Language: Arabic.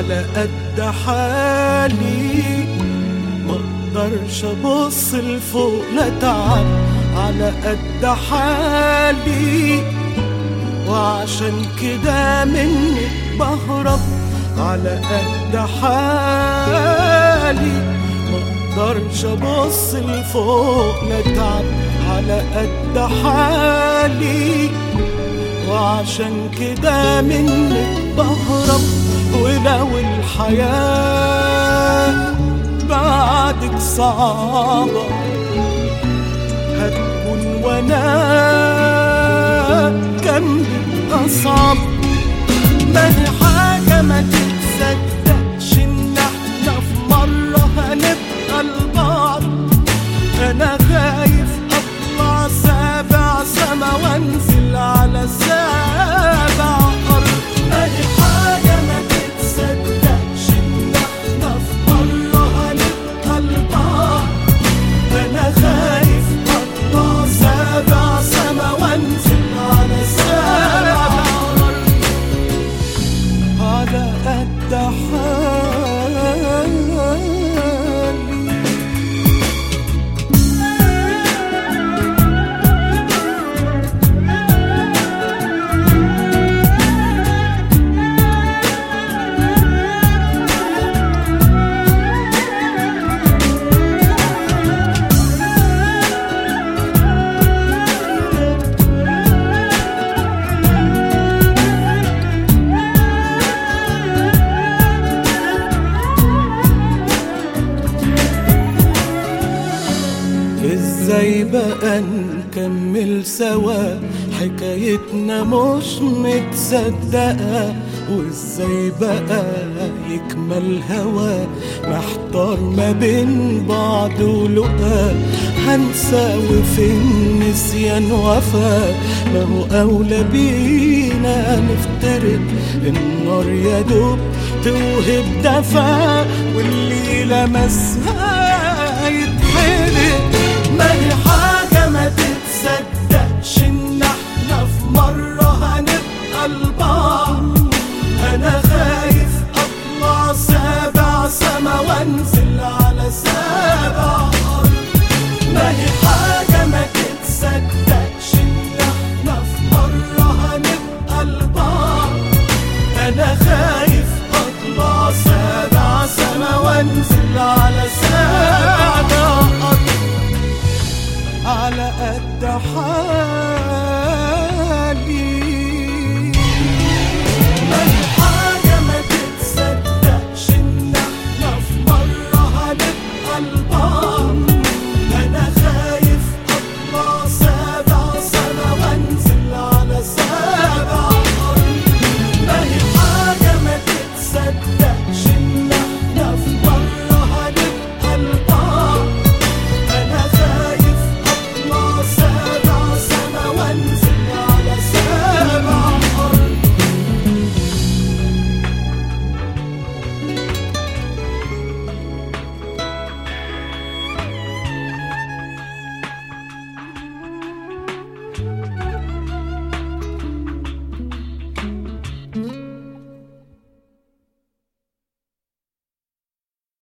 على قد حالي. مقدرش ابص لفوق لا تعب على قد حالي. وعشان كده مني بهرب على قد حالي. مقدرش ابص لفوق لا تعب على قد حالي. وعشان كده منك بهرب ولو الحياة بعدك صعبة. هتكون وأنا جنبك أصعب. ما هي حاجة ما تتصدقش إن إحنا في مرة هنبقى لبعض أنا قد حالي إزاي بقى نكمل سوا. حكايتنا مش متصدقة وازاي بقى يكمل هوا. محتار ما بين بعض ولقا هنسى وفي النسيان وفا ما هو أولى بينا نفترق النار يا دوب توهب دفا. واللي لمسها يتحرق ما هي حاجة ما تتصدقش إن